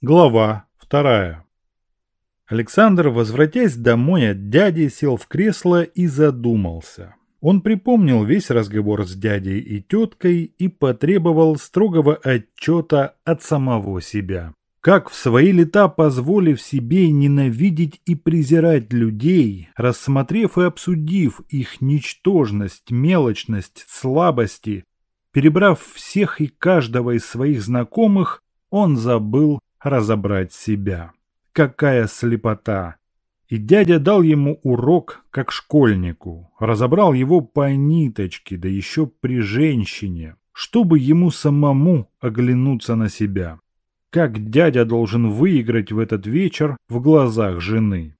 Глава вторая. Александр, возвратясь домой от дяди, сел в кресло и задумался. Он припомнил весь разговор с дядей и теткой и потребовал строгого отчета от самого себя. Как в свои лета, позволив себе ненавидеть и презирать людей, рассмотрев и обсудив их ничтожность, мелочность, слабости, перебрав всех и каждого из своих знакомых, он забыл разобрать себя. Какая слепота! И дядя дал ему урок, как школьнику, разобрал его по ниточке, да еще при женщине, чтобы ему самому оглянуться на себя. Как дядя должен выиграть в этот вечер в глазах жены?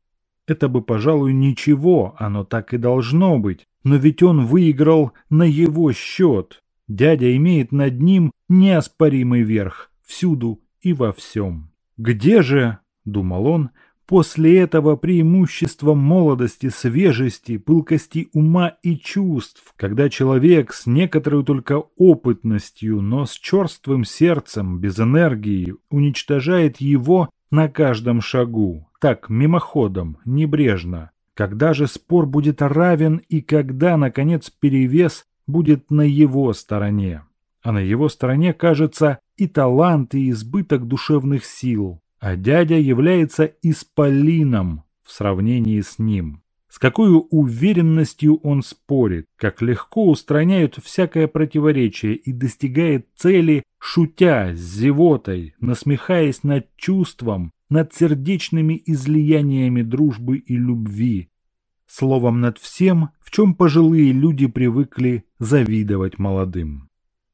Это бы, пожалуй, ничего, оно так и должно быть, но ведь он выиграл на его счет. Дядя имеет над ним неоспоримый верх, всюду и во всем. Где же, думал он, после этого преимущество молодости, свежести, пылкости ума и чувств, когда человек с некоторой только опытностью, но с черствым сердцем, без энергии, уничтожает его на каждом шагу, так, мимоходом, небрежно. Когда же спор будет равен и когда, наконец, перевес будет на его стороне? А на его стороне, кажется, и талант, и избыток душевных сил, а дядя является исполином в сравнении с ним. С какой уверенностью он спорит, как легко устраняет всякое противоречие и достигает цели, шутя с зевотой, насмехаясь над чувством, над сердечными излияниями дружбы и любви, словом, над всем, в чем пожилые люди привыкли завидовать молодым.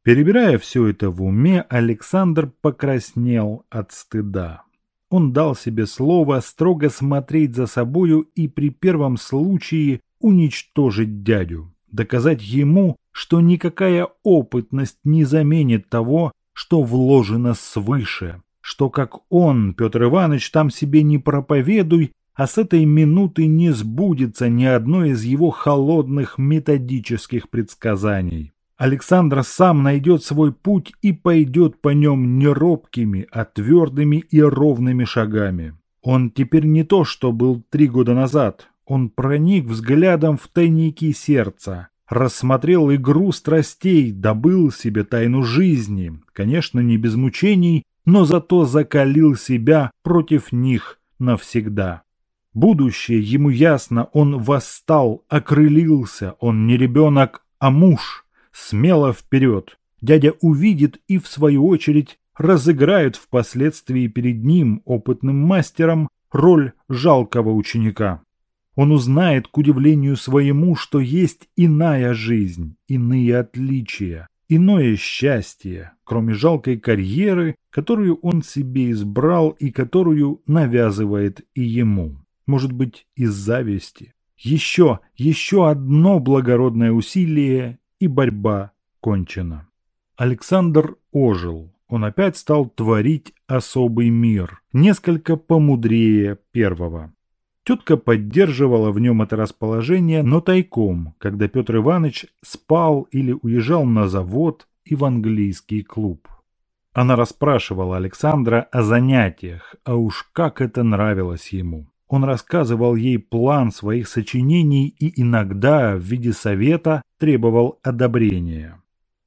Перебирая все это в уме, Александр покраснел от стыда. Он дал себе слово строго смотреть за собою и при первом случае уничтожить дядю, доказать ему, что никакая опытность не заменит того, что вложено свыше, что как он, Петр Иванович, там себе не проповедуй, а с этой минуты не сбудется ни одно из его холодных методических предсказаний. Александр сам найдет свой путь и пойдет по нем не робкими, а твердыми и ровными шагами. Он теперь не то, что был три года назад. Он проник взглядом в тайники сердца, рассмотрел игру страстей, добыл себе тайну жизни, конечно, не без мучений, но зато закалил себя против них навсегда. Будущее ему ясно, он восстал, окрылился, он не ребенок, а муж – смело вперед. Дядя увидит и, в свою очередь, разыграет впоследствии перед ним, опытным мастером, роль жалкого ученика. Он узнает, к удивлению своему, что есть иная жизнь, иные отличия, иное счастье, кроме жалкой карьеры, которую он себе избрал и которую навязывает и ему. Может быть, из зависти. Еще, еще одно благородное усилие, и борьба кончена. Александр ожил. Он опять стал творить особый мир, несколько помудрее первого. Тетка поддерживала в нем это расположение, но тайком, когда Петр Иванович спал или уезжал на завод и в английский клуб. Она расспрашивала Александра о занятиях, а уж как это нравилось ему. Он рассказывал ей план своих сочинений и иногда в виде совета требовал одобрения.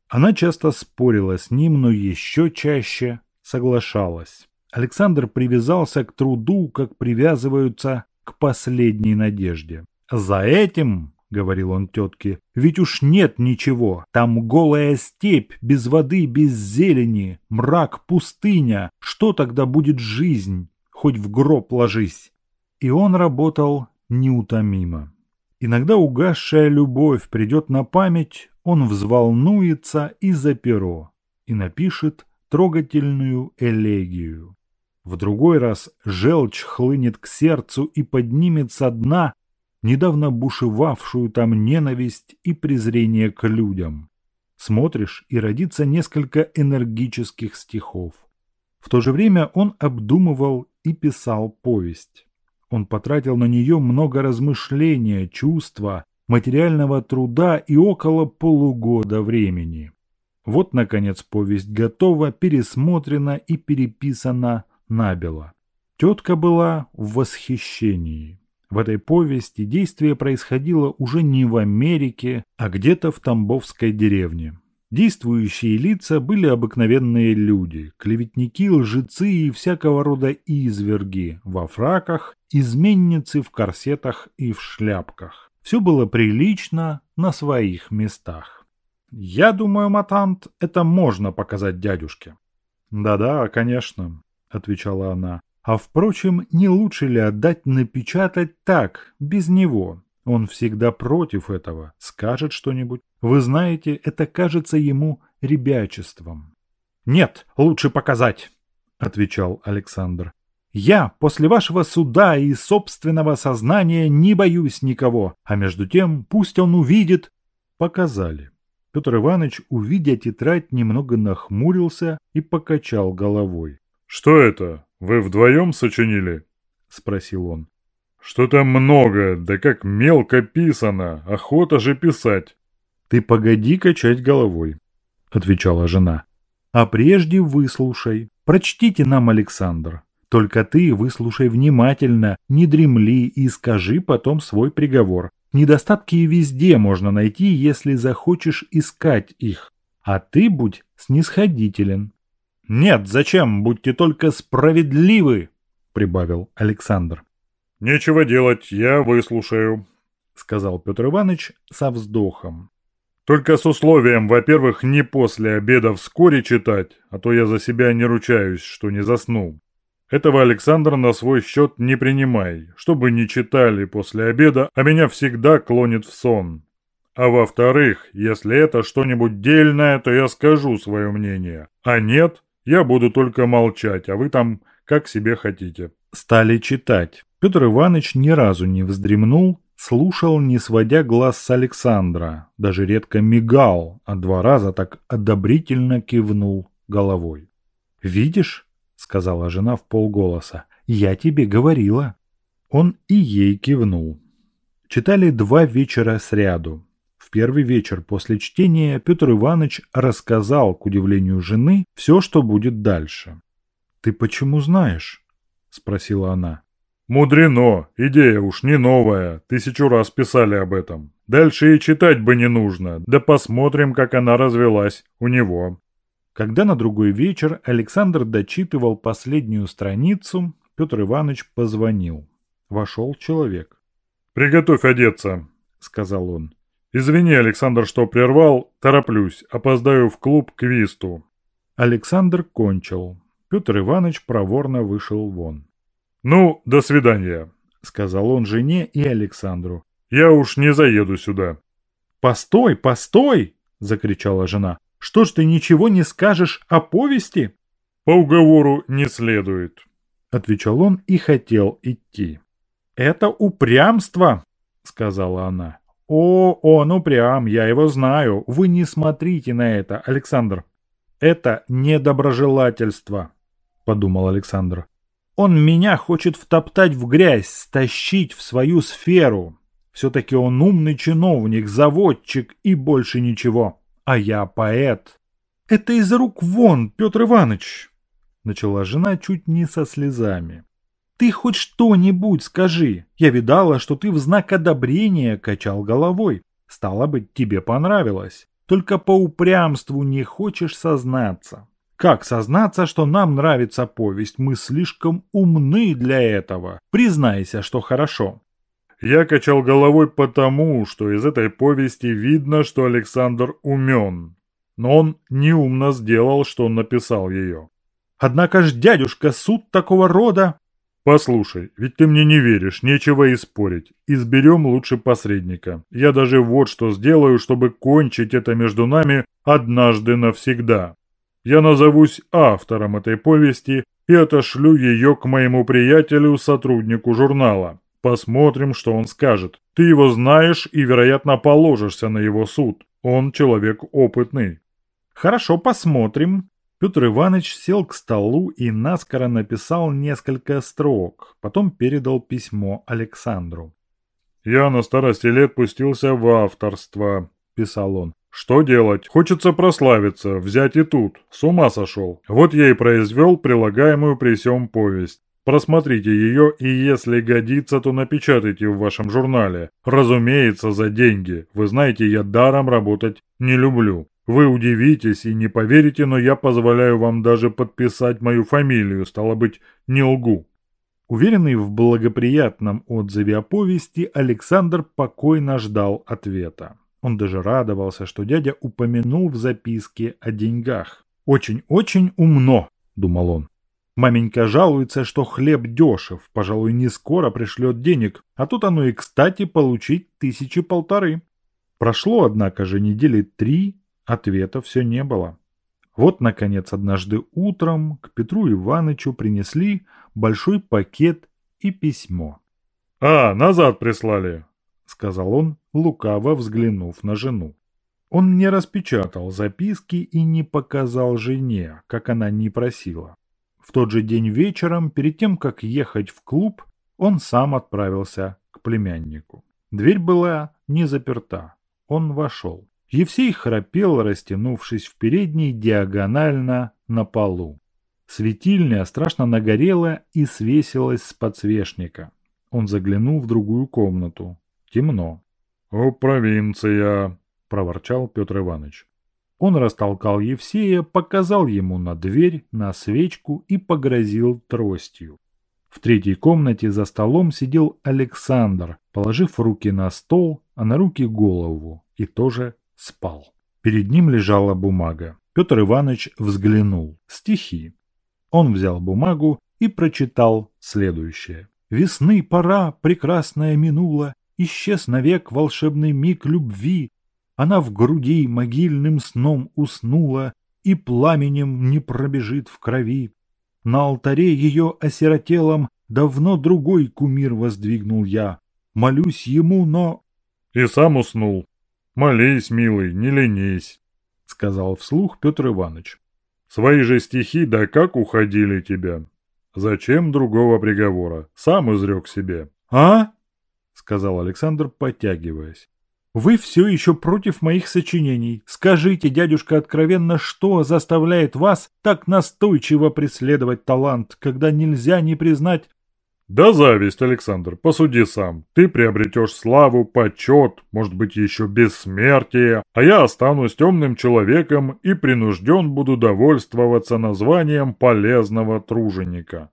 Она часто спорила с ним, но еще чаще соглашалась. Александр привязался к труду, как привязываются к последней надежде. «За этим, — говорил он тетке, — ведь уж нет ничего. Там голая степь, без воды, без зелени, мрак, пустыня. Что тогда будет жизнь? Хоть в гроб ложись. И он работал неутомимо. Иногда угасшая любовь придет на память, он взволнуется и за перо, и напишет трогательную элегию. В другой раз желчь хлынет к сердцу и поднимет со дна недавно бушевавшую там ненависть и презрение к людям. Смотришь, и родится несколько энергических стихов. В то же время он обдумывал и писал повесть. Он потратил на нее много размышления, чувства, материального труда и около полугода времени. Вот, наконец, повесть готова, пересмотрена и переписана набело. Тетка была в восхищении. В этой повести действие происходило уже не в Америке, а где-то в Тамбовской деревне. Действующие лица были обыкновенные люди, клеветники, лжецы и всякого рода изверги во фраках, изменницы в корсетах и в шляпках. Все было прилично на своих местах. Я думаю, Матант, это можно показать дядюшке. «Да-да, конечно», — отвечала она. «А впрочем, не лучше ли отдать напечатать так, без него? Он всегда против этого, скажет что-нибудь. Вы знаете, это кажется ему ребячеством». «Нет, лучше показать», — отвечал Александр. «Я после вашего суда и собственного сознания не боюсь никого, а между тем пусть он увидит...» Показали. Петр Иванович, увидя тетрадь, немного нахмурился и покачал головой. «Что это? Вы вдвоем сочинили?» – спросил он. «Что-то много, да как мелко писано, охота же писать». «Ты погоди качать головой», – отвечала жена. «А прежде выслушай. Прочтите нам, Александр. Только ты выслушай внимательно, не дремли и скажи потом свой приговор. Недостатки везде можно найти, если захочешь искать их. А ты будь снисходителен. «Нет, зачем? Будьте только справедливы!» — прибавил Александр. «Нечего делать, я выслушаю», — сказал Петр Иванович со вздохом. «Только с условием, во-первых, не после обеда вскоре читать, а то я за себя не ручаюсь, что не заснул. Этого Александр на свой счет не принимай, чтобы не читали после обеда, а меня всегда клонит в сон. А во-вторых, если это что-нибудь дельное, то я скажу свое мнение. А нет, я буду только молчать, а вы там как себе хотите». Стали читать. Петр Иванович ни разу не вздремнул, слушал, не сводя глаз с Александра, даже редко мигал, а два раза так одобрительно кивнул головой. «Видишь?» — сказала жена в полголоса. «Я тебе говорила». Он и ей кивнул. Читали два вечера сряду. В первый вечер после чтения Петр Иванович рассказал, к удивлению жены, все, что будет дальше. «Ты почему знаешь?» — спросила она. «Мудрено, идея уж не новая, тысячу раз писали об этом. Дальше и читать бы не нужно, да посмотрим, как она развелась у него». Когда на другой вечер Александр дочитывал последнюю страницу, Петр Иванович позвонил. Вошел человек. «Приготовь одеться», — сказал он. «Извини, Александр, что прервал. Тороплюсь. Опоздаю в клуб к висту». Александр кончил. Петр Иванович проворно вышел вон. «Ну, до свидания», — сказал он жене и Александру. «Я уж не заеду сюда». «Постой, постой!» — закричала жена. Что ж ты ничего не скажешь о повести?» «По уговору не следует», — отвечал он и хотел идти. «Это упрямство», — сказала она. «О, он упрям, я его знаю. Вы не смотрите на это, Александр. Это недоброжелательство», — подумал Александр. «Он меня хочет втоптать в грязь, стащить в свою сферу. Все-таки он умный чиновник, заводчик и больше ничего» а я поэт. Это из рук вон, Петр Иванович, начала жена чуть не со слезами. Ты хоть что-нибудь скажи. Я видала, что ты в знак одобрения качал головой. Стало быть, тебе понравилось. Только по упрямству не хочешь сознаться. Как сознаться, что нам нравится повесть? Мы слишком умны для этого. Признайся, что хорошо. Я качал головой потому, что из этой повести видно, что Александр умен. Но он неумно сделал, что он написал ее. Однако ж, дядюшка, суд такого рода... Послушай, ведь ты мне не веришь, нечего и спорить. Изберем лучше посредника. Я даже вот что сделаю, чтобы кончить это между нами однажды навсегда. Я назовусь автором этой повести и отошлю ее к моему приятелю, сотруднику журнала. Посмотрим, что он скажет. Ты его знаешь и, вероятно, положишься на его суд. Он человек опытный. Хорошо, посмотрим. Петр Иванович сел к столу и наскоро написал несколько строк, потом передал письмо Александру. «Я на старости лет пустился в авторство», – писал он. Что делать? Хочется прославиться, взять и тут. С ума сошел. Вот я и произвел прилагаемую при сём повесть. Просмотрите ее и если годится, то напечатайте в вашем журнале. Разумеется, за деньги. Вы знаете, я даром работать не люблю. Вы удивитесь и не поверите, но я позволяю вам даже подписать мою фамилию, стало быть, не лгу. Уверенный в благоприятном отзыве о повести, Александр покойно ждал ответа. Он даже радовался, что дядя упомянул в записке о деньгах. «Очень-очень умно», – думал он. Маменька жалуется, что хлеб дешев, пожалуй, не скоро пришлет денег, а тут оно и кстати получить тысячи полторы. Прошло, однако же, недели три, ответа все не было. Вот, наконец, однажды утром к Петру Иванычу принесли большой пакет и письмо. «А, назад прислали», — сказал он, лукаво взглянув на жену. Он не распечатал записки и не показал жене, как она не просила. В тот же день вечером, перед тем, как ехать в клуб, он сам отправился к племяннику. Дверь была не заперта. Он вошел. Евсей храпел, растянувшись в передней диагонально на полу. Светильня страшно нагорела и свесилась с подсвечника. Он заглянул в другую комнату. Темно. «О, провинция!» – проворчал Петр Иванович. Он растолкал Евсея, показал ему на дверь, на свечку и погрозил тростью. В третьей комнате за столом сидел Александр, положив руки на стол, а на руки голову, и тоже спал. Перед ним лежала бумага. Петр Иванович взглянул. Стихи. Он взял бумагу и прочитал следующее. «Весны пора прекрасная минула, исчез навек волшебный миг любви, она в груди могильным сном уснула и пламенем не пробежит в крови. На алтаре ее осиротелом давно другой кумир воздвигнул я. Молюсь ему, но... — И сам уснул. Молись, милый, не ленись, — сказал вслух Петр Иванович. — Свои же стихи да как уходили тебя. Зачем другого приговора? Сам изрек себе. — А? — сказал Александр, подтягиваясь. Вы все еще против моих сочинений. Скажите, дядюшка, откровенно, что заставляет вас так настойчиво преследовать талант, когда нельзя не признать... Да зависть, Александр, посуди сам. Ты приобретешь славу, почет, может быть, еще бессмертие, а я останусь темным человеком и принужден буду довольствоваться названием полезного труженика.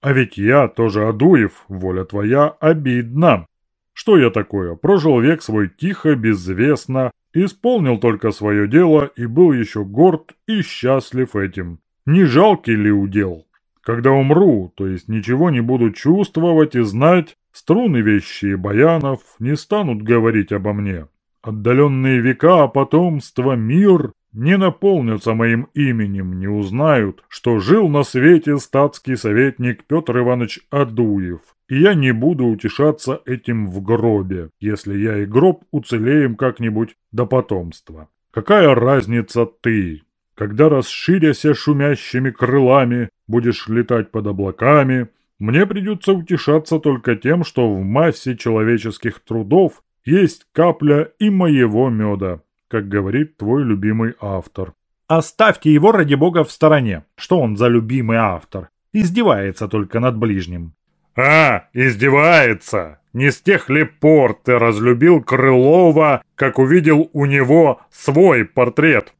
А ведь я тоже Адуев, воля твоя обидна. Что я такое? Прожил век свой тихо, безвестно, исполнил только свое дело и был еще горд и счастлив этим. Не жалкий ли удел? Когда умру, то есть ничего не буду чувствовать и знать, струны вещи баянов не станут говорить обо мне. Отдаленные века, потомство, мир не наполнятся моим именем, не узнают, что жил на свете статский советник Петр Иванович Адуев, и я не буду утешаться этим в гробе, если я и гроб уцелеем как-нибудь до потомства. Какая разница ты, когда расширяся шумящими крылами будешь летать под облаками, мне придется утешаться только тем, что в массе человеческих трудов есть капля и моего меда, как говорит твой любимый автор. Оставьте его, ради бога, в стороне. Что он за любимый автор? Издевается только над ближним. «А, издевается! Не с тех ли пор ты разлюбил Крылова, как увидел у него свой портрет?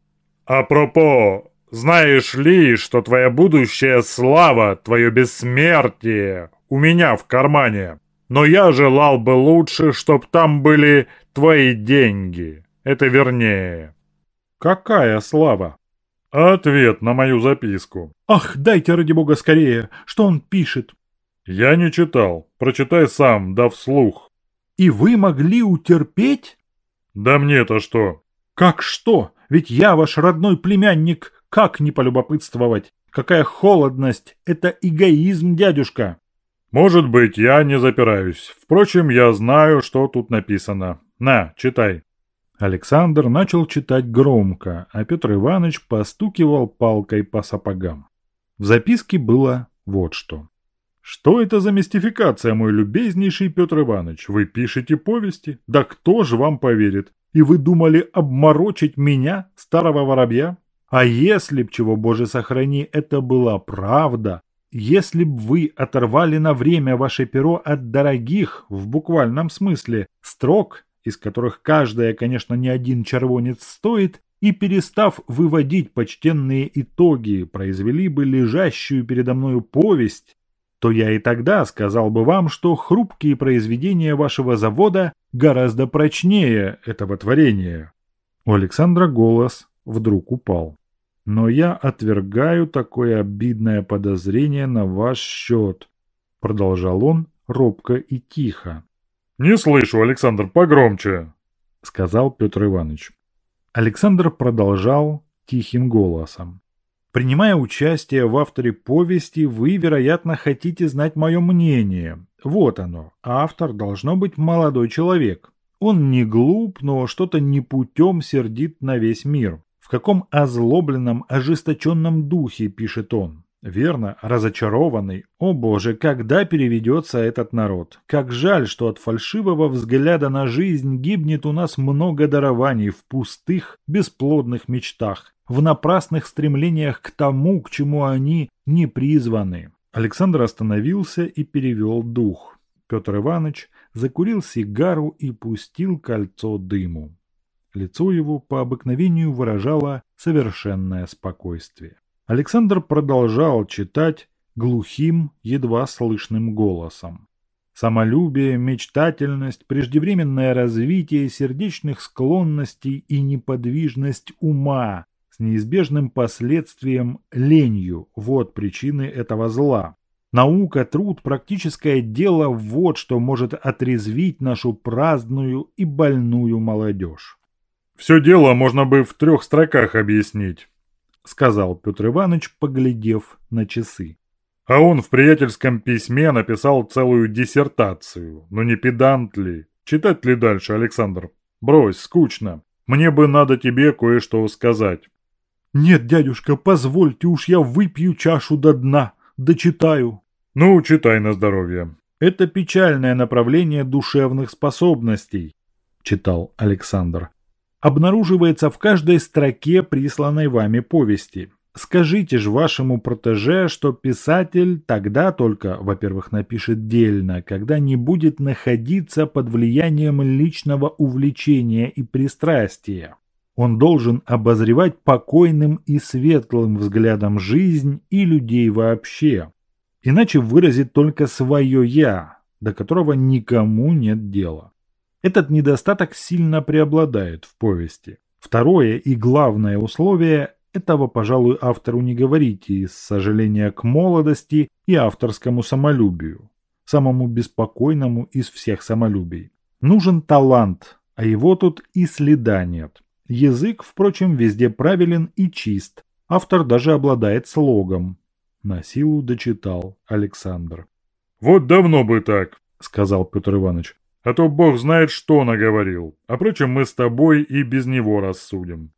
Апропо, знаешь ли, что твоя будущая слава, твое бессмертие у меня в кармане? Но я желал бы лучше, чтоб там были твои деньги. Это вернее». «Какая слава?» «Ответ на мою записку». «Ах, дайте ради бога скорее! Что он пишет?» «Я не читал. Прочитай сам, да вслух». «И вы могли утерпеть?» «Да мне-то что?» «Как что? Ведь я ваш родной племянник. Как не полюбопытствовать? Какая холодность! Это эгоизм, дядюшка!» «Может быть, я не запираюсь. Впрочем, я знаю, что тут написано. На, читай». Александр начал читать громко, а Петр Иванович постукивал палкой по сапогам. В записке было вот что. «Что это за мистификация, мой любезнейший Петр Иванович? Вы пишете повести? Да кто же вам поверит? и вы думали обморочить меня, старого воробья? А если б, чего боже сохрани, это была правда, если б вы оторвали на время ваше перо от дорогих, в буквальном смысле, строк, из которых каждая, конечно, не один червонец стоит, и, перестав выводить почтенные итоги, произвели бы лежащую передо мною повесть, то я и тогда сказал бы вам, что хрупкие произведения вашего завода гораздо прочнее этого творения. У Александра голос вдруг упал. Но я отвергаю такое обидное подозрение на ваш счет, продолжал он робко и тихо. «Не слышу, Александр, погромче!» — сказал Петр Иванович. Александр продолжал тихим голосом. Принимая участие в авторе повести, вы, вероятно, хотите знать мое мнение. Вот оно. Автор должно быть молодой человек. Он не глуп, но что-то не путем сердит на весь мир. В каком озлобленном, ожесточенном духе пишет он. Верно, разочарованный. О боже, когда переведется этот народ? Как жаль, что от фальшивого взгляда на жизнь гибнет у нас много дарований в пустых, бесплодных мечтах в напрасных стремлениях к тому, к чему они не призваны. Александр остановился и перевел дух. Петр Иванович закурил сигару и пустил кольцо дыму. Лицо его по обыкновению выражало совершенное спокойствие. Александр продолжал читать глухим, едва слышным голосом. Самолюбие, мечтательность, преждевременное развитие сердечных склонностей и неподвижность ума с неизбежным последствием ленью. Вот причины этого зла. Наука, труд, практическое дело – вот что может отрезвить нашу праздную и больную молодежь. «Все дело можно бы в трех строках объяснить», – сказал Петр Иванович, поглядев на часы. А он в приятельском письме написал целую диссертацию. Но не педант ли? Читать ли дальше, Александр? Брось, скучно. Мне бы надо тебе кое-что сказать. «Нет, дядюшка, позвольте уж я выпью чашу до дна, дочитаю». «Ну, читай на здоровье». «Это печальное направление душевных способностей», – читал Александр. «Обнаруживается в каждой строке присланной вами повести. Скажите же вашему протеже, что писатель тогда только, во-первых, напишет дельно, когда не будет находиться под влиянием личного увлечения и пристрастия. Он должен обозревать покойным и светлым взглядом жизнь и людей вообще. Иначе выразит только свое «я», до которого никому нет дела. Этот недостаток сильно преобладает в повести. Второе и главное условие – этого, пожалуй, автору не говорите из сожаления к молодости и авторскому самолюбию, самому беспокойному из всех самолюбий. Нужен талант, а его тут и следа нет. Язык, впрочем, везде правилен и чист. Автор даже обладает слогом. На силу дочитал Александр. «Вот давно бы так», — сказал Петр Иванович. «А то бог знает, что наговорил. А впрочем, мы с тобой и без него рассудим».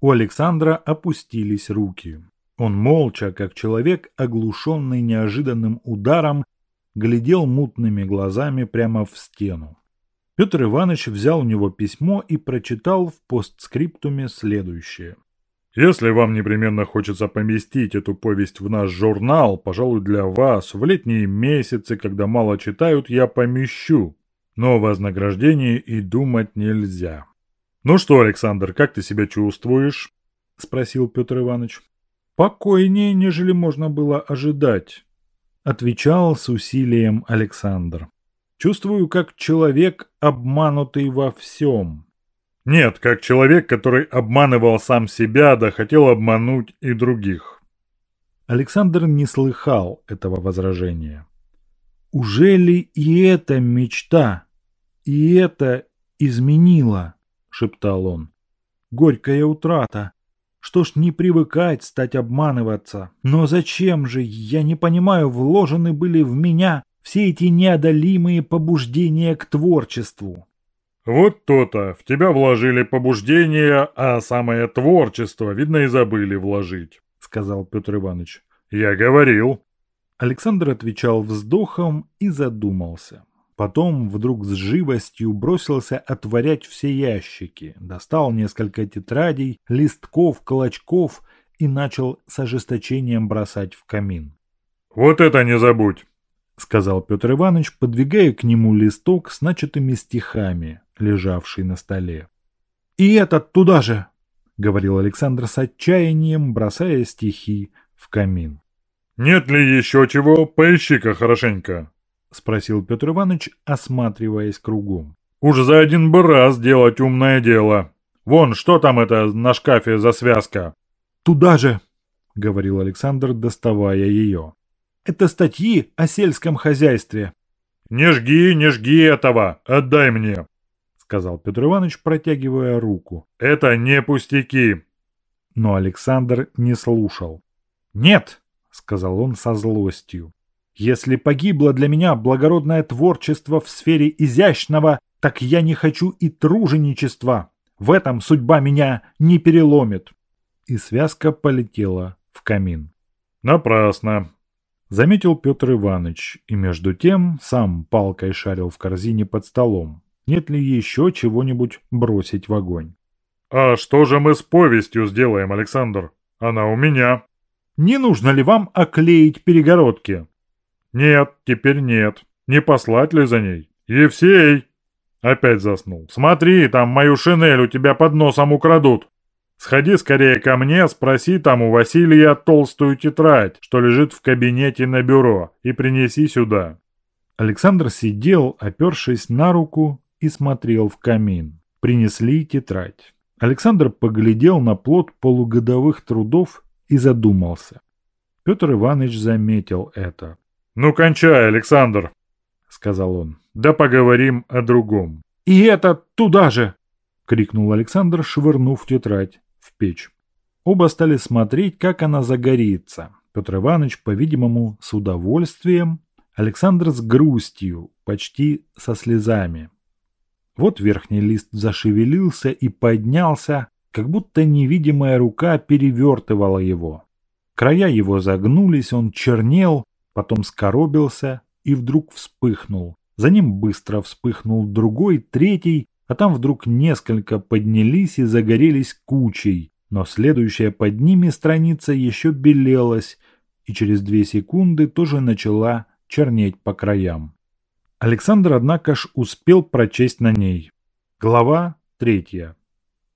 У Александра опустились руки. Он молча, как человек, оглушенный неожиданным ударом, глядел мутными глазами прямо в стену. Петр Иванович взял у него письмо и прочитал в постскриптуме следующее. «Если вам непременно хочется поместить эту повесть в наш журнал, пожалуй, для вас, в летние месяцы, когда мало читают, я помещу. Но о вознаграждении и думать нельзя». «Ну что, Александр, как ты себя чувствуешь?» – спросил Петр Иванович. «Покойнее, нежели можно было ожидать», – отвечал с усилием Александр. Чувствую, как человек, обманутый во всем. Нет, как человек, который обманывал сам себя, да хотел обмануть и других. Александр не слыхал этого возражения. Уже ли и эта мечта, и это изменило, шептал он. Горькая утрата. Что ж не привыкать стать обманываться? Но зачем же, я не понимаю, вложены были в меня все эти неодолимые побуждения к творчеству. Вот то-то, в тебя вложили побуждения, а самое творчество, видно, и забыли вложить, сказал Петр Иванович. Я говорил. Александр отвечал вздохом и задумался. Потом вдруг с живостью бросился отворять все ящики, достал несколько тетрадей, листков, клочков и начал с ожесточением бросать в камин. «Вот это не забудь!» — сказал Петр Иванович, подвигая к нему листок с начатыми стихами, лежавший на столе. «И этот туда же!» — говорил Александр с отчаянием, бросая стихи в камин. «Нет ли еще чего? Поищи-ка хорошенько!» — спросил Петр Иванович, осматриваясь кругом. «Уж за один бы раз делать умное дело. Вон, что там это на шкафе за связка?» «Туда же!» — говорил Александр, доставая ее. «Это статьи о сельском хозяйстве». «Не жги, не жги этого! Отдай мне!» — сказал Петр Иванович, протягивая руку. «Это не пустяки!» Но Александр не слушал. «Нет!» — сказал он со злостью. Если погибло для меня благородное творчество в сфере изящного, так я не хочу и труженичества. В этом судьба меня не переломит. И связка полетела в камин. Напрасно, заметил Петр Иванович, и между тем сам палкой шарил в корзине под столом. Нет ли еще чего-нибудь бросить в огонь? «А что же мы с повестью сделаем, Александр? Она у меня». «Не нужно ли вам оклеить перегородки?» «Нет, теперь нет. Не послать ли за ней? Евсей!» Опять заснул. «Смотри, там мою шинель у тебя под носом украдут. Сходи скорее ко мне, спроси там у Василия толстую тетрадь, что лежит в кабинете на бюро, и принеси сюда». Александр сидел, опершись на руку, и смотрел в камин. Принесли тетрадь. Александр поглядел на плод полугодовых трудов и задумался. Петр Иванович заметил это. «Ну, кончай, Александр!» — сказал он. «Да поговорим о другом». «И это туда же!» — крикнул Александр, швырнув тетрадь в печь. Оба стали смотреть, как она загорится. Петр Иванович, по-видимому, с удовольствием, Александр с грустью, почти со слезами. Вот верхний лист зашевелился и поднялся, как будто невидимая рука перевертывала его. Края его загнулись, он чернел, потом скоробился и вдруг вспыхнул. За ним быстро вспыхнул другой, третий, а там вдруг несколько поднялись и загорелись кучей, но следующая под ними страница еще белелась и через две секунды тоже начала чернеть по краям. Александр, однако ж, успел прочесть на ней. Глава третья.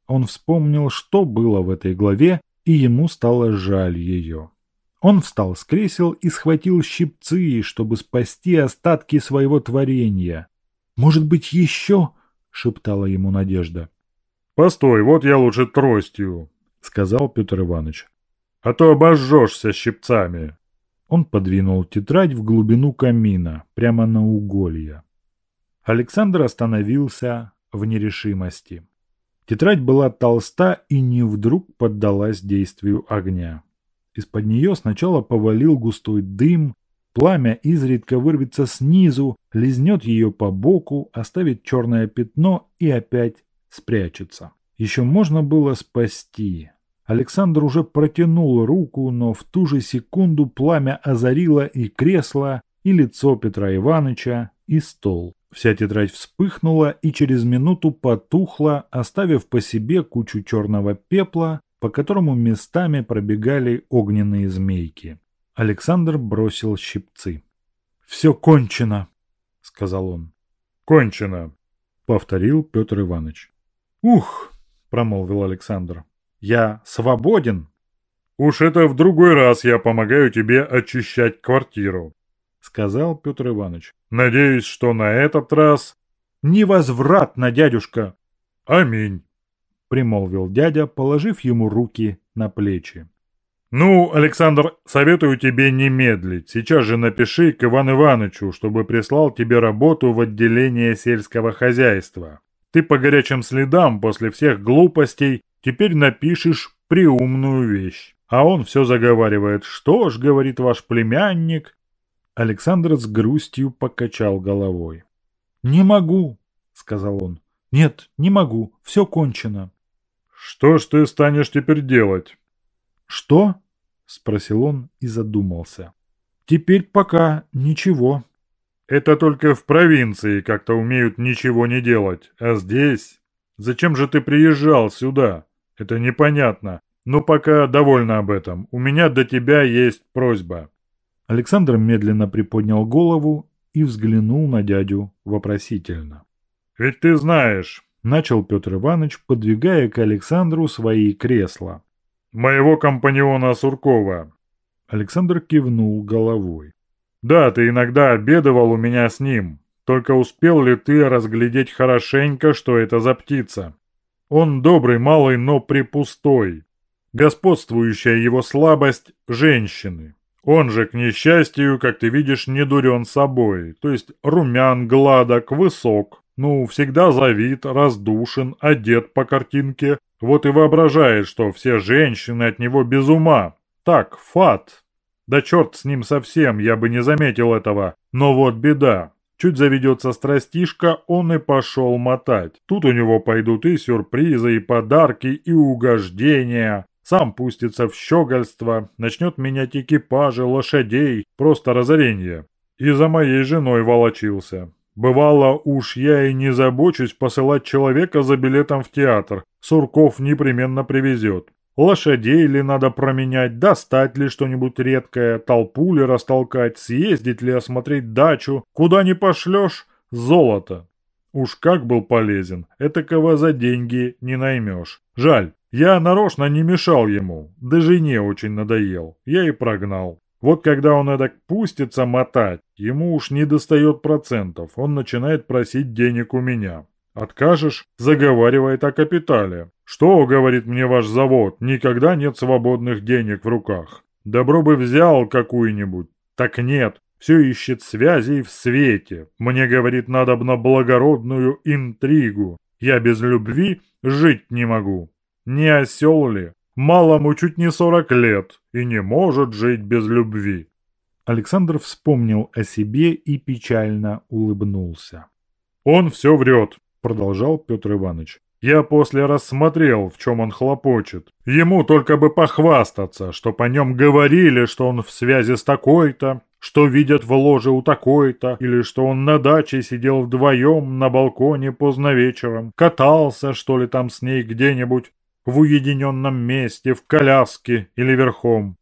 Он вспомнил, что было в этой главе, и ему стало жаль ее. Он встал с кресел и схватил щипцы, чтобы спасти остатки своего творения. «Может быть, еще?» — шептала ему Надежда. «Постой, вот я лучше тростью», — сказал Петр Иванович. «А то обожжешься щипцами». Он подвинул тетрадь в глубину камина, прямо на уголья. Александр остановился в нерешимости. Тетрадь была толста и не вдруг поддалась действию огня. Из-под нее сначала повалил густой дым, пламя изредка вырвется снизу, лизнет ее по боку, оставит черное пятно и опять спрячется. Еще можно было спасти. Александр уже протянул руку, но в ту же секунду пламя озарило и кресло, и лицо Петра Ивановича, и стол. Вся тетрадь вспыхнула и через минуту потухла, оставив по себе кучу черного пепла, по которому местами пробегали огненные змейки. Александр бросил щипцы. «Все кончено», — сказал он. «Кончено», — повторил Петр Иванович. «Ух», — промолвил Александр, — «я свободен». «Уж это в другой раз я помогаю тебе очищать квартиру», — сказал Петр Иванович. «Надеюсь, что на этот раз...» «Невозвратно, дядюшка!» «Аминь!» Примолвил дядя, положив ему руки на плечи. «Ну, Александр, советую тебе не медлить. Сейчас же напиши к Ивану Ивановичу, чтобы прислал тебе работу в отделение сельского хозяйства. Ты по горячим следам после всех глупостей теперь напишешь приумную вещь. А он все заговаривает. Что ж, говорит ваш племянник. Александр с грустью покачал головой. «Не могу», — сказал он. «Нет, не могу. Все кончено». «Что ж ты станешь теперь делать?» «Что?» — спросил он и задумался. «Теперь пока ничего». Это только в провинции как-то умеют ничего не делать, а здесь... Зачем же ты приезжал сюда? Это непонятно. Ну пока довольна об этом. У меня до тебя есть просьба». Александр медленно приподнял голову и взглянул на дядю вопросительно. «Ведь ты знаешь, — начал Петр Иванович, подвигая к Александру свои кресла. «Моего компаньона Суркова». Александр кивнул головой. «Да, ты иногда обедывал у меня с ним. Только успел ли ты разглядеть хорошенько, что это за птица? Он добрый малый, но припустой. Господствующая его слабость – женщины. Он же, к несчастью, как ты видишь, не дурен собой, то есть румян, гладок, высок. Ну, всегда завит, раздушен, одет по картинке. Вот и воображает, что все женщины от него без ума. Так, фат. Да черт с ним совсем, я бы не заметил этого. Но вот беда. Чуть заведется страстишка, он и пошел мотать. Тут у него пойдут и сюрпризы, и подарки, и угождения. Сам пустится в щегольство, начнет менять экипажи, лошадей, просто разорение. И за моей женой волочился. Бывало, уж я и не забочусь посылать человека за билетом в театр. Сурков непременно привезет. Лошадей ли надо променять, достать ли что-нибудь редкое, толпу ли растолкать, съездить ли осмотреть дачу. Куда не пошлешь – золото. Уж как был полезен, этакого за деньги не наймешь. Жаль, я нарочно не мешал ему, да жене очень надоел, я и прогнал. Вот когда он эдак пустится мотать, ему уж не достает процентов, он начинает просить денег у меня. Откажешь, заговаривает о капитале. Что, говорит мне ваш завод, никогда нет свободных денег в руках. Добро бы взял какую-нибудь. Так нет, все ищет связей в свете. Мне, говорит, надо на благородную интригу. Я без любви жить не могу. Не осел ли? Малому чуть не сорок лет и не может жить без любви. Александр вспомнил о себе и печально улыбнулся. «Он все врет», — продолжал Петр Иванович. «Я после рассмотрел, в чем он хлопочет. Ему только бы похвастаться, что по нем говорили, что он в связи с такой-то, что видят в ложе у такой-то, или что он на даче сидел вдвоем на балконе поздно вечером, катался, что ли, там с ней где-нибудь, в уединенном месте, в коляске или верхом.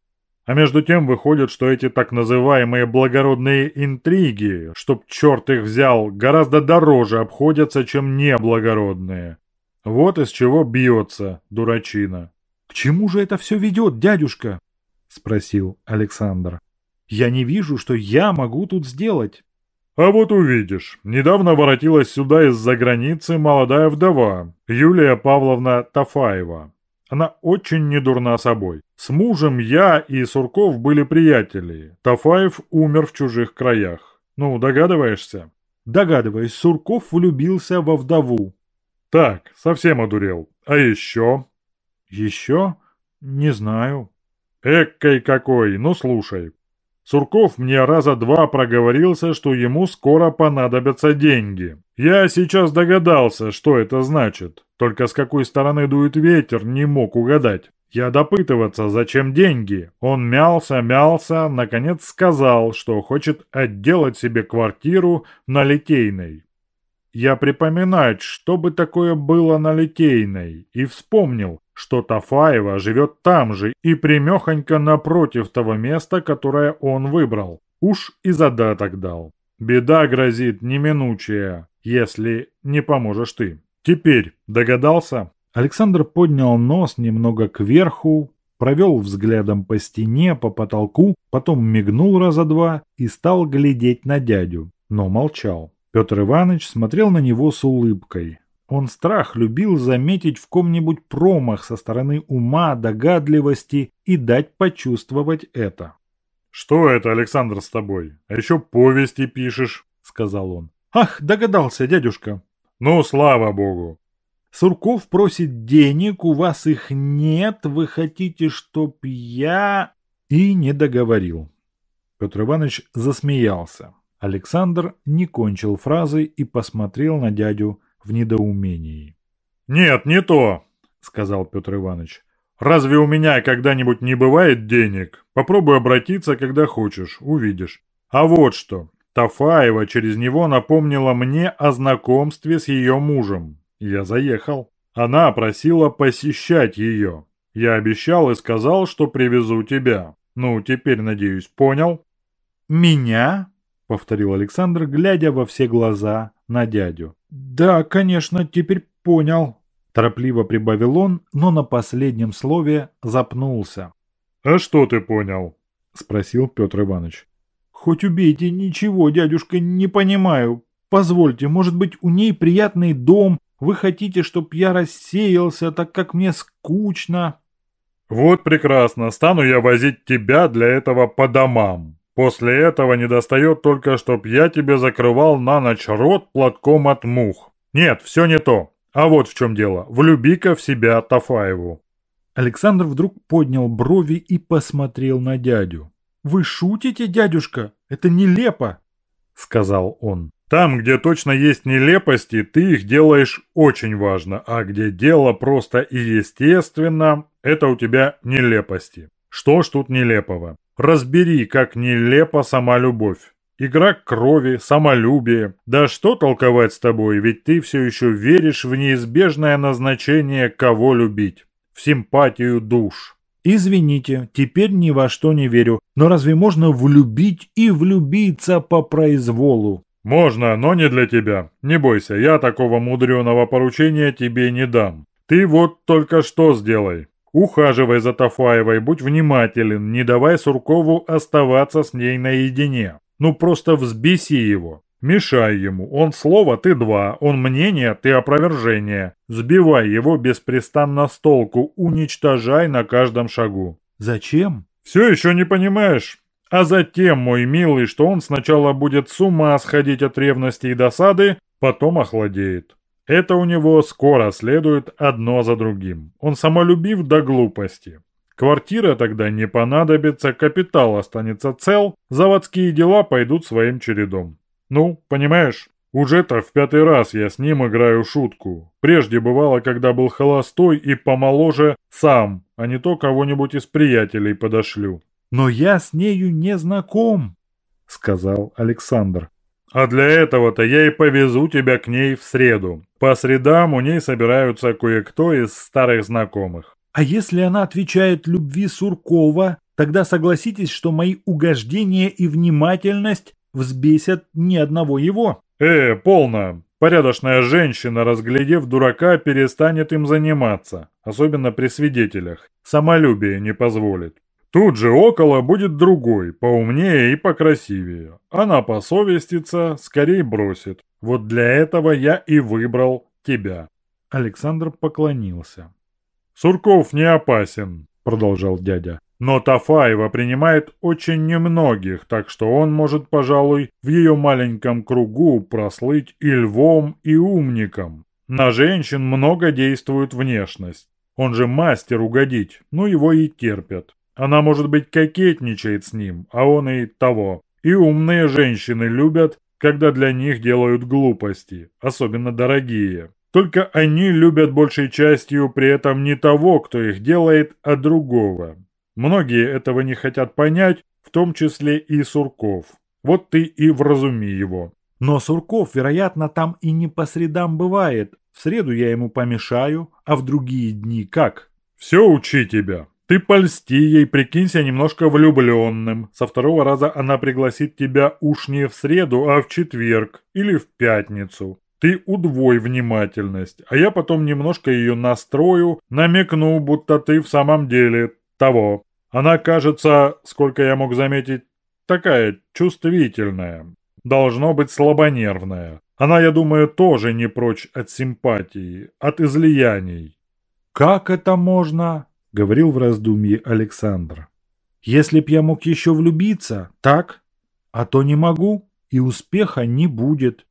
А между тем выходит, что эти так называемые благородные интриги, чтоб черт их взял, гораздо дороже обходятся, чем неблагородные. Вот из чего бьется дурачина. «К чему же это все ведет, дядюшка?» – спросил Александр. «Я не вижу, что я могу тут сделать». А вот увидишь. Недавно воротилась сюда из-за границы молодая вдова, Юлия Павловна Тафаева. Она очень недурна собой. С мужем я и Сурков были приятели. Тафаев умер в чужих краях. Ну, догадываешься? Догадываюсь, Сурков влюбился во вдову. Так, совсем одурел. А еще? Еще? Не знаю. Эккой какой, ну слушай. Сурков мне раза два проговорился, что ему скоро понадобятся деньги. Я сейчас догадался, что это значит. Только с какой стороны дует ветер, не мог угадать. Я допытываться, зачем деньги. Он мялся, мялся, наконец сказал, что хочет отделать себе квартиру на Литейной. Я припоминать, что бы такое было на Литейной, и вспомнил, что Тафаева живет там же и примехонько напротив того места, которое он выбрал. Уж и задаток дал. Беда грозит неминучая, если не поможешь ты. Теперь догадался? Александр поднял нос немного кверху, провел взглядом по стене, по потолку, потом мигнул раза два и стал глядеть на дядю, но молчал. Петр Иванович смотрел на него с улыбкой. Он страх любил заметить в ком-нибудь промах со стороны ума, догадливости и дать почувствовать это. «Что это, Александр, с тобой? А еще повести пишешь», — сказал он. «Ах, догадался, дядюшка». «Ну, слава богу». «Сурков просит денег, у вас их нет, вы хотите, чтоб я...» И не договорил. Петр Иванович засмеялся. Александр не кончил фразы и посмотрел на дядю в недоумении. «Нет, не то», — сказал Петр Иванович. «Разве у меня когда-нибудь не бывает денег? Попробуй обратиться, когда хочешь, увидишь. А вот что. Тафаева через него напомнила мне о знакомстве с ее мужем. Я заехал. Она просила посещать ее. Я обещал и сказал, что привезу тебя. Ну, теперь, надеюсь, понял?» «Меня?» — повторил Александр, глядя во все глаза на дядю. «Да, конечно, теперь понял», — торопливо прибавил он, но на последнем слове запнулся. «А что ты понял?» — спросил Петр Иванович. «Хоть убейте, ничего, дядюшка, не понимаю. Позвольте, может быть, у ней приятный дом, вы хотите, чтоб я рассеялся, так как мне скучно?» «Вот прекрасно, стану я возить тебя для этого по домам. После этого не достает только, чтоб я тебе закрывал на ночь рот платком от мух. Нет, все не то. А вот в чем дело. Влюби-ка в себя Тафаеву». Александр вдруг поднял брови и посмотрел на дядю. «Вы шутите, дядюшка? Это нелепо!» — сказал он. Там, где точно есть нелепости, ты их делаешь очень важно, а где дело просто и естественно, это у тебя нелепости. Что ж тут нелепого? Разбери, как нелепа сама любовь. Игра крови, самолюбие. Да что толковать с тобой, ведь ты все еще веришь в неизбежное назначение кого любить. В симпатию душ. Извините, теперь ни во что не верю. Но разве можно влюбить и влюбиться по произволу? «Можно, но не для тебя. Не бойся, я такого мудреного поручения тебе не дам. Ты вот только что сделай. Ухаживай за Тафаевой, будь внимателен, не давай Суркову оставаться с ней наедине. Ну просто взбеси его. Мешай ему. Он слово, ты два. Он мнение, ты опровержение. Сбивай его беспрестанно с толку, уничтожай на каждом шагу. Зачем? Все еще не понимаешь? А затем, мой милый, что он сначала будет с ума сходить от ревности и досады, потом охладеет. Это у него скоро следует одно за другим. Он самолюбив до глупости. Квартира тогда не понадобится, капитал останется цел, заводские дела пойдут своим чередом. Ну, понимаешь, уже-то в пятый раз я с ним играю шутку. Прежде бывало, когда был холостой и помоложе сам, а не то кого-нибудь из приятелей подошлю. «Но я с нею не знаком», — сказал Александр. «А для этого-то я и повезу тебя к ней в среду. По средам у ней собираются кое-кто из старых знакомых». «А если она отвечает любви Суркова, тогда согласитесь, что мои угождения и внимательность взбесят ни одного его». «Э, полно. Порядочная женщина, разглядев дурака, перестанет им заниматься, особенно при свидетелях. Самолюбие не позволит. Тут же около будет другой, поумнее и покрасивее. Она посовестится, скорее бросит. Вот для этого я и выбрал тебя». Александр поклонился. «Сурков не опасен», — продолжал дядя. «Но Тафаева принимает очень немногих, так что он может, пожалуй, в ее маленьком кругу прослыть и львом, и умником. На женщин много действует внешность. Он же мастер угодить, ну его и терпят. Она, может быть, кокетничает с ним, а он и того. И умные женщины любят, когда для них делают глупости, особенно дорогие. Только они любят большей частью при этом не того, кто их делает, а другого. Многие этого не хотят понять, в том числе и Сурков. Вот ты и вразуми его. Но Сурков, вероятно, там и не по средам бывает. В среду я ему помешаю, а в другие дни как? Все учи тебя. Ты польсти ей, прикинься немножко влюбленным. Со второго раза она пригласит тебя уж не в среду, а в четверг или в пятницу. Ты удвой внимательность, а я потом немножко ее настрою, намекну, будто ты в самом деле того. Она кажется, сколько я мог заметить, такая чувствительная. Должно быть слабонервная. Она, я думаю, тоже не прочь от симпатии, от излияний. «Как это можно?» — говорил в раздумье Александр. «Если б я мог еще влюбиться, так? А то не могу, и успеха не будет».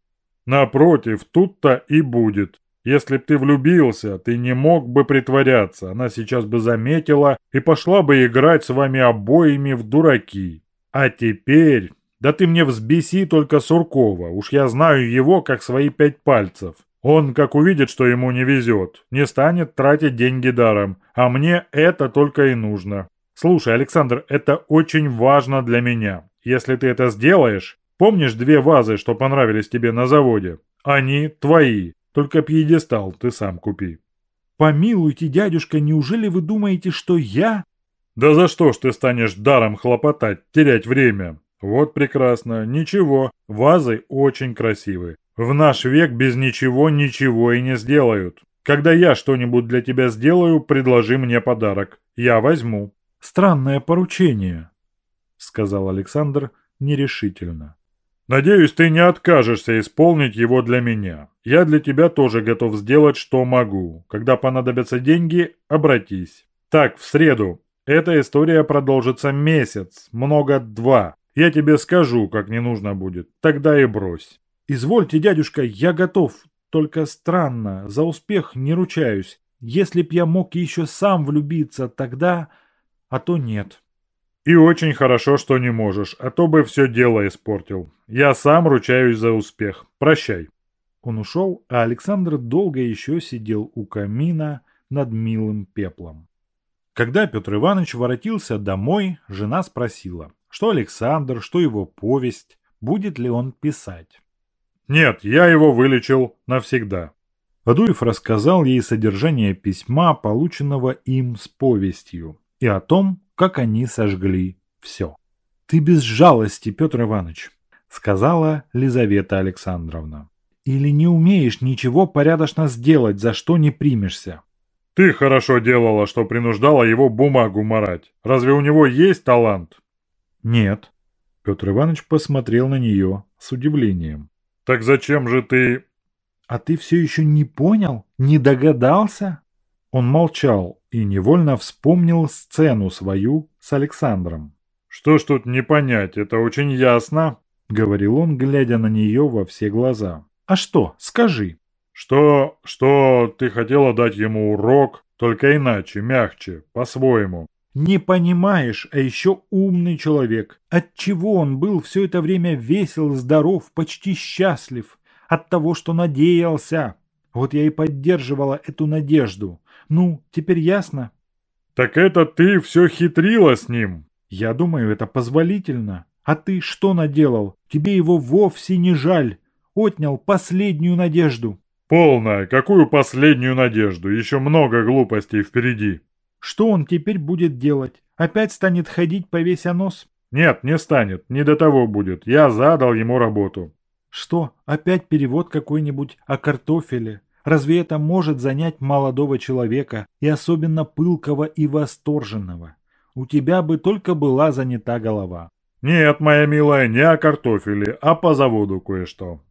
«Напротив, тут-то и будет. Если б ты влюбился, ты не мог бы притворяться, она сейчас бы заметила и пошла бы играть с вами обоими в дураки. А теперь... Да ты мне взбеси только Суркова, уж я знаю его как свои пять пальцев. Он, как увидит, что ему не везет, не станет тратить деньги даром, а мне это только и нужно. Слушай, Александр, это очень важно для меня. Если ты это сделаешь, Помнишь две вазы, что понравились тебе на заводе? Они твои, только пьедестал ты сам купи». «Помилуйте, дядюшка, неужели вы думаете, что я...» «Да за что ж ты станешь даром хлопотать, терять время? Вот прекрасно, ничего, вазы очень красивые. В наш век без ничего ничего и не сделают. Когда я что-нибудь для тебя сделаю, предложи мне подарок. Я возьму». «Странное поручение», — сказал Александр нерешительно. «Надеюсь, ты не откажешься исполнить его для меня. Я для тебя тоже готов сделать, что могу. Когда понадобятся деньги, обратись. Так, в среду. Эта история продолжится месяц, много два. Я тебе скажу, как не нужно будет. Тогда и брось». «Извольте, дядюшка, я готов. Только странно, за успех не ручаюсь. Если б я мог еще сам влюбиться, тогда... А то нет». «И очень хорошо, что не можешь, а то бы все дело испортил. Я сам ручаюсь за успех. Прощай». Он ушел, а Александр долго еще сидел у камина над милым пеплом. Когда Петр Иванович воротился домой, жена спросила, что Александр, что его повесть, будет ли он писать. «Нет, я его вылечил навсегда». Адуев рассказал ей содержание письма, полученного им с повестью, и о том, как они сожгли все. «Ты без жалости, Петр Иванович», — сказала Лизавета Александровна. «Или не умеешь ничего порядочно сделать, за что не примешься?» «Ты хорошо делала, что принуждала его бумагу марать. Разве у него есть талант?» «Нет». Петр Иванович посмотрел на нее с удивлением. «Так зачем же ты...» «А ты все еще не понял? Не догадался?» Он молчал и невольно вспомнил сцену свою с Александром. «Что ж тут не понять, это очень ясно», — говорил он, глядя на нее во все глаза. «А что? Скажи». «Что... что ты хотела дать ему урок, только иначе, мягче, по-своему». «Не понимаешь, а еще умный человек. Отчего он был все это время весел, здоров, почти счастлив? От того, что надеялся. Вот я и поддерживала эту надежду. Ну, теперь ясно?» «Так это ты все хитрила с ним?» «Я думаю, это позволительно. А ты что наделал? Тебе его вовсе не жаль. Отнял последнюю надежду». «Полная. Какую последнюю надежду? Еще много глупостей впереди». Что он теперь будет делать? Опять станет ходить, повеся нос? Нет, не станет. Не до того будет. Я задал ему работу. Что, опять перевод какой-нибудь о картофеле? Разве это может занять молодого человека, и особенно пылкого и восторженного? У тебя бы только была занята голова. Нет, моя милая, не о картофеле, а по заводу кое-что.